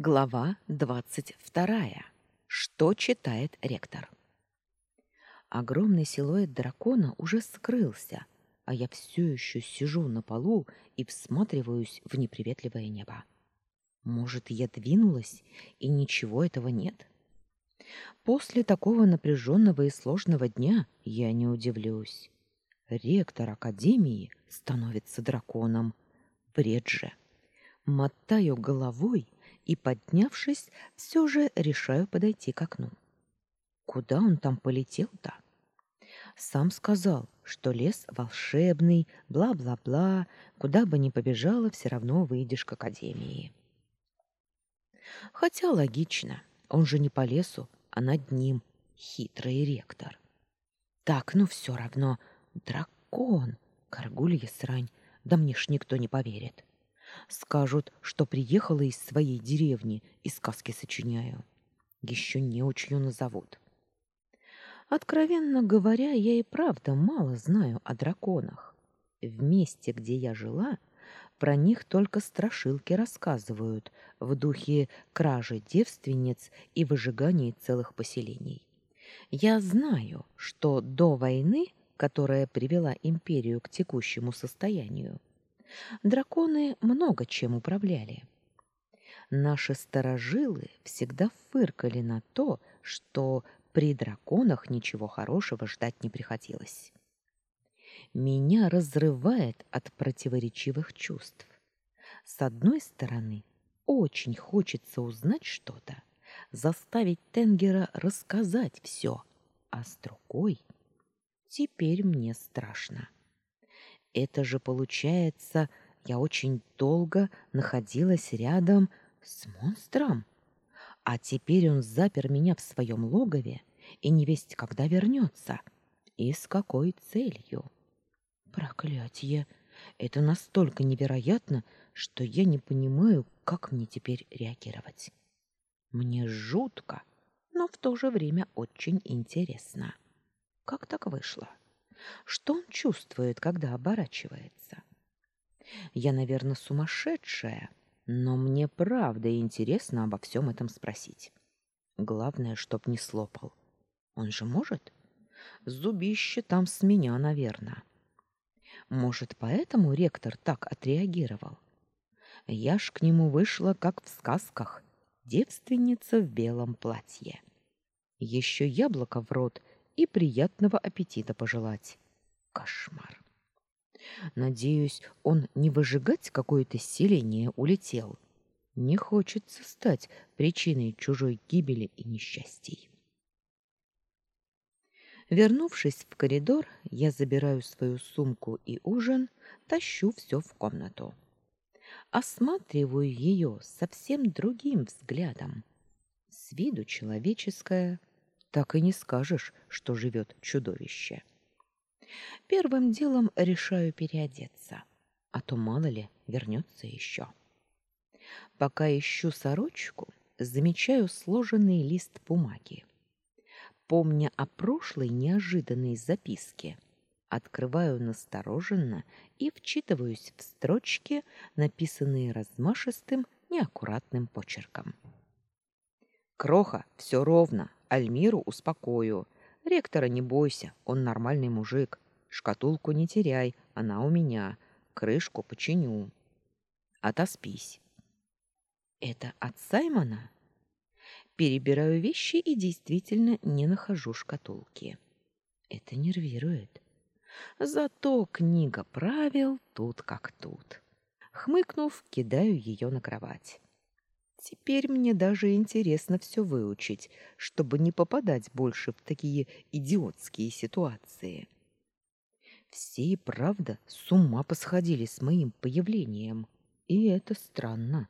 Глава двадцать вторая. Что читает ректор? Огромный силуэт дракона уже скрылся, а я все еще сижу на полу и всматриваюсь в неприветливое небо. Может, я двинулась, и ничего этого нет? После такого напряженного и сложного дня я не удивлюсь. Ректор Академии становится драконом. Бред же. Мотаю головой и, поднявшись, все же решаю подойти к окну. Куда он там полетел-то? Сам сказал, что лес волшебный, бла-бла-бла, куда бы ни побежала, все равно выйдешь к академии. Хотя логично, он же не по лесу, а над ним хитрый ректор. Так, ну все равно, дракон, горгулья срань, да мне ж никто не поверит. Скажут, что приехала из своей деревни и сказки сочиняю. Еще не учью назовут. Откровенно говоря, я и правда мало знаю о драконах. В месте, где я жила, про них только страшилки рассказывают в духе кражи девственниц и выжигания целых поселений. Я знаю, что до войны, которая привела империю к текущему состоянию, драконы много чем управляли. Наши старожилы всегда фыркали на то, что при драконах ничего хорошего ждать не приходилось. Меня разрывает от противоречивых чувств. С одной стороны, очень хочется узнать что-то, заставить Тенгера рассказать все, а с другой теперь мне страшно. Это же получается, я очень долго находилась рядом с монстром. А теперь он запер меня в своем логове и не весть когда вернется. И с какой целью? Проклятие! Это настолько невероятно, что я не понимаю, как мне теперь реагировать. Мне жутко, но в то же время очень интересно. Как так вышло? Что он чувствует, когда оборачивается? Я, наверное, сумасшедшая, но мне правда интересно обо всем этом спросить. Главное, чтоб не слопал. Он же может? Зубище там с меня, наверное. Может, поэтому ректор так отреагировал? Я ж к нему вышла, как в сказках, девственница в белом платье. Еще яблоко в рот и приятного аппетита пожелать. Кошмар. Надеюсь, он не выжигать какое-то селение улетел. Не хочется стать причиной чужой гибели и несчастий. Вернувшись в коридор, я забираю свою сумку и ужин, тащу все в комнату. Осматриваю ее совсем другим взглядом. С виду человеческая, так и не скажешь, что живет чудовище. Первым делом решаю переодеться, а то мало ли вернется еще. Пока ищу сорочку, замечаю сложенный лист бумаги. Помня о прошлой неожиданной записке, открываю настороженно и вчитываюсь в строчки, написанные размашистым, неаккуратным почерком. «Кроха, все ровно, Альмиру успокою. Ректора не бойся, он нормальный мужик. Шкатулку не теряй, она у меня. Крышку починю. Отоспись. Это от Саймона? Перебираю вещи и действительно не нахожу шкатулки. Это нервирует. Зато книга правил тут как тут. Хмыкнув, кидаю ее на кровать. Теперь мне даже интересно все выучить, чтобы не попадать больше в такие идиотские ситуации. Все и правда с ума посходили с моим появлением, и это странно.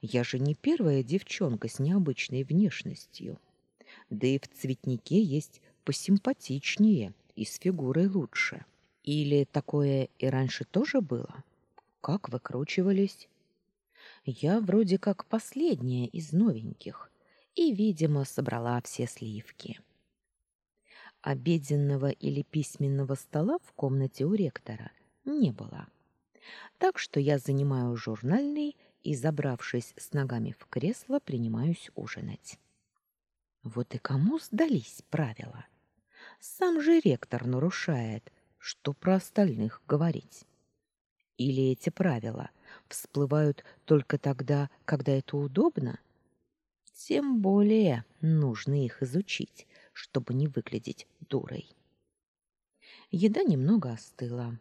Я же не первая девчонка с необычной внешностью. Да и в цветнике есть посимпатичнее и с фигурой лучше. Или такое и раньше тоже было? Как выкручивались? Я вроде как последняя из новеньких и, видимо, собрала все сливки. Обеденного или письменного стола в комнате у ректора не было. Так что я занимаю журнальный и, забравшись с ногами в кресло, принимаюсь ужинать. Вот и кому сдались правила? Сам же ректор нарушает, что про остальных говорить. Или эти правила всплывают только тогда, когда это удобно? Тем более нужно их изучить, чтобы не выглядеть дурой. Еда немного остыла.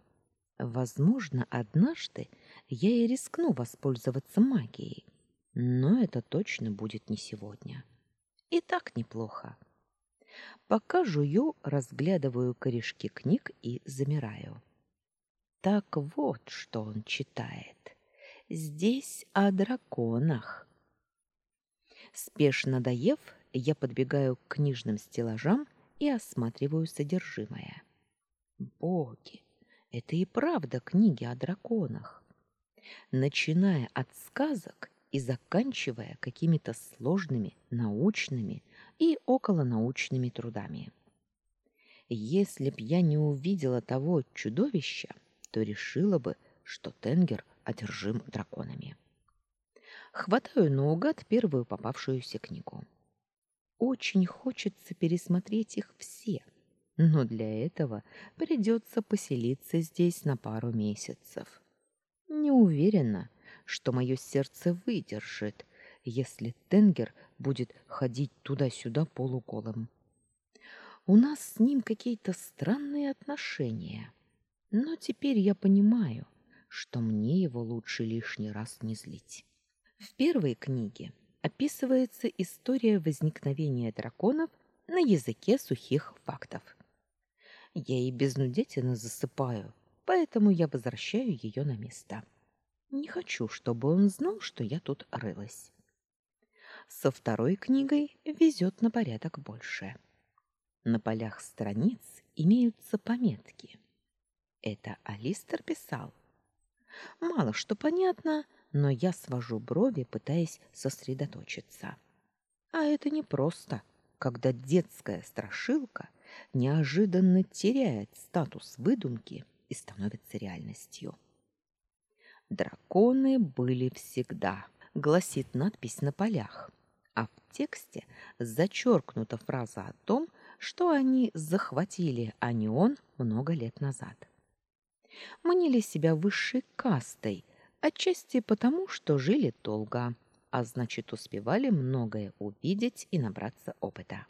Возможно, однажды я и рискну воспользоваться магией, но это точно будет не сегодня. И так неплохо. Пока жую, разглядываю корешки книг и замираю. Так вот, что он читает. Здесь о драконах. Спешно доев, я подбегаю к книжным стеллажам и осматриваю содержимое. Боги, это и правда книги о драконах. Начиная от сказок и заканчивая какими-то сложными научными и околонаучными трудами. Если б я не увидела того чудовища, то решила бы, что Тенгер одержим драконами. Хватаю наугад первую попавшуюся книгу. Очень хочется пересмотреть их все, но для этого придется поселиться здесь на пару месяцев. Не уверена, что мое сердце выдержит, если Тенгер будет ходить туда-сюда полуголым. У нас с ним какие-то странные отношения, но теперь я понимаю, что мне его лучше лишний раз не злить. В первой книге описывается история возникновения драконов на языке сухих фактов. Я и безнудительно засыпаю, поэтому я возвращаю ее на место. Не хочу, чтобы он знал, что я тут рылась. Со второй книгой везет на порядок больше. На полях страниц имеются пометки. Это Алистер писал. Мало что понятно, но я свожу брови, пытаясь сосредоточиться. А это не просто, когда детская страшилка неожиданно теряет статус выдумки и становится реальностью. Драконы были всегда, гласит надпись на полях, а в тексте зачеркнута фраза о том, что они захватили Анион много лет назад. Мнили себя высшей кастой, отчасти потому, что жили долго, а значит, успевали многое увидеть и набраться опыта.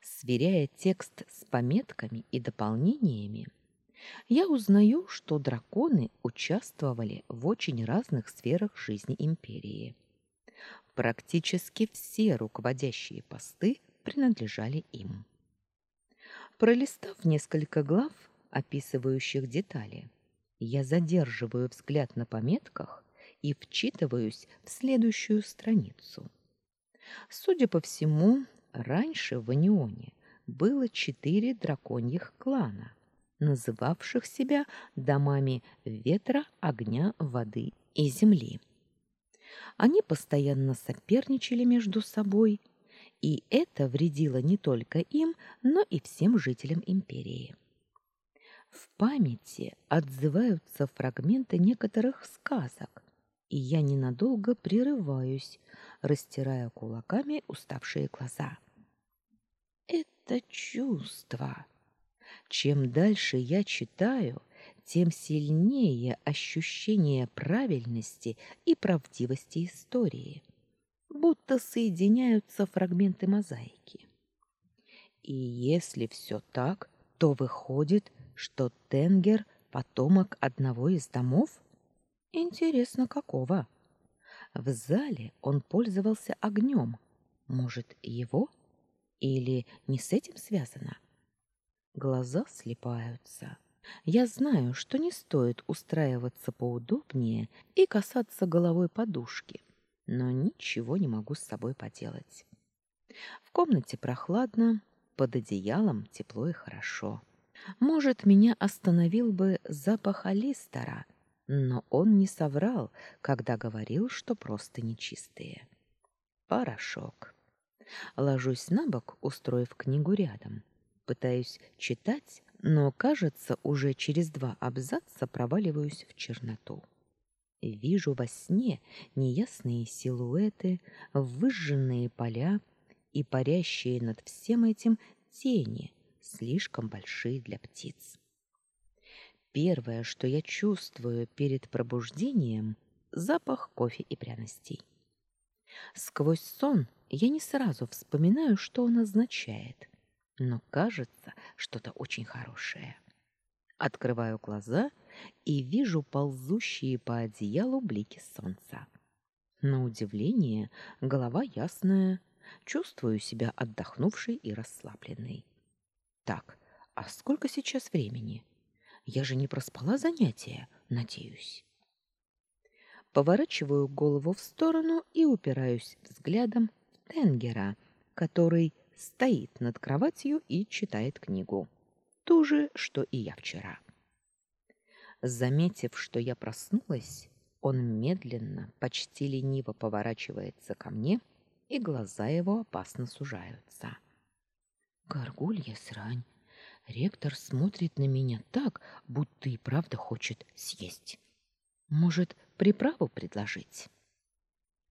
Сверяя текст с пометками и дополнениями, я узнаю, что драконы участвовали в очень разных сферах жизни империи. Практически все руководящие посты принадлежали им. Пролистав несколько глав, описывающих детали, я задерживаю взгляд на пометках и вчитываюсь в следующую страницу. Судя по всему, раньше в Анионе было четыре драконьих клана – называвших себя домами ветра, огня, воды и земли. Они постоянно соперничали между собой, и это вредило не только им, но и всем жителям империи. В памяти отзываются фрагменты некоторых сказок, и я ненадолго прерываюсь, растирая кулаками уставшие глаза. Это чувство. Чем дальше я читаю, тем сильнее ощущение правильности и правдивости истории, будто соединяются фрагменты мозаики. И если все так, то выходит, что Тенгер — потомок одного из домов? Интересно, какого? В зале он пользовался огнем. Может, его? Или не с этим связано? Глаза слепаются. Я знаю, что не стоит устраиваться поудобнее и касаться головой подушки, но ничего не могу с собой поделать. В комнате прохладно, под одеялом тепло и хорошо. Может, меня остановил бы запах алистера, но он не соврал, когда говорил, что просто нечистые. Порошок. Ложусь на бок, устроив книгу рядом пытаюсь читать, но, кажется, уже через два абзаца проваливаюсь в черноту. Вижу во сне неясные силуэты, выжженные поля и парящие над всем этим тени, слишком большие для птиц. Первое, что я чувствую перед пробуждением — запах кофе и пряностей. Сквозь сон я не сразу вспоминаю, что он означает, но кажется что-то очень хорошее. Открываю глаза и вижу ползущие по одеялу блики солнца. На удивление, голова ясная, чувствую себя отдохнувшей и расслабленной. Так, а сколько сейчас времени? Я же не проспала занятия, надеюсь. Поворачиваю голову в сторону и упираюсь взглядом в Тенгера, который стоит над кроватью и читает книгу. Ту же, что и я вчера. Заметив, что я проснулась, он медленно, почти лениво поворачивается ко мне, и глаза его опасно сужаются. Горгулья срань, Ректор смотрит на меня так, будто и правда хочет съесть. Может, приправу предложить?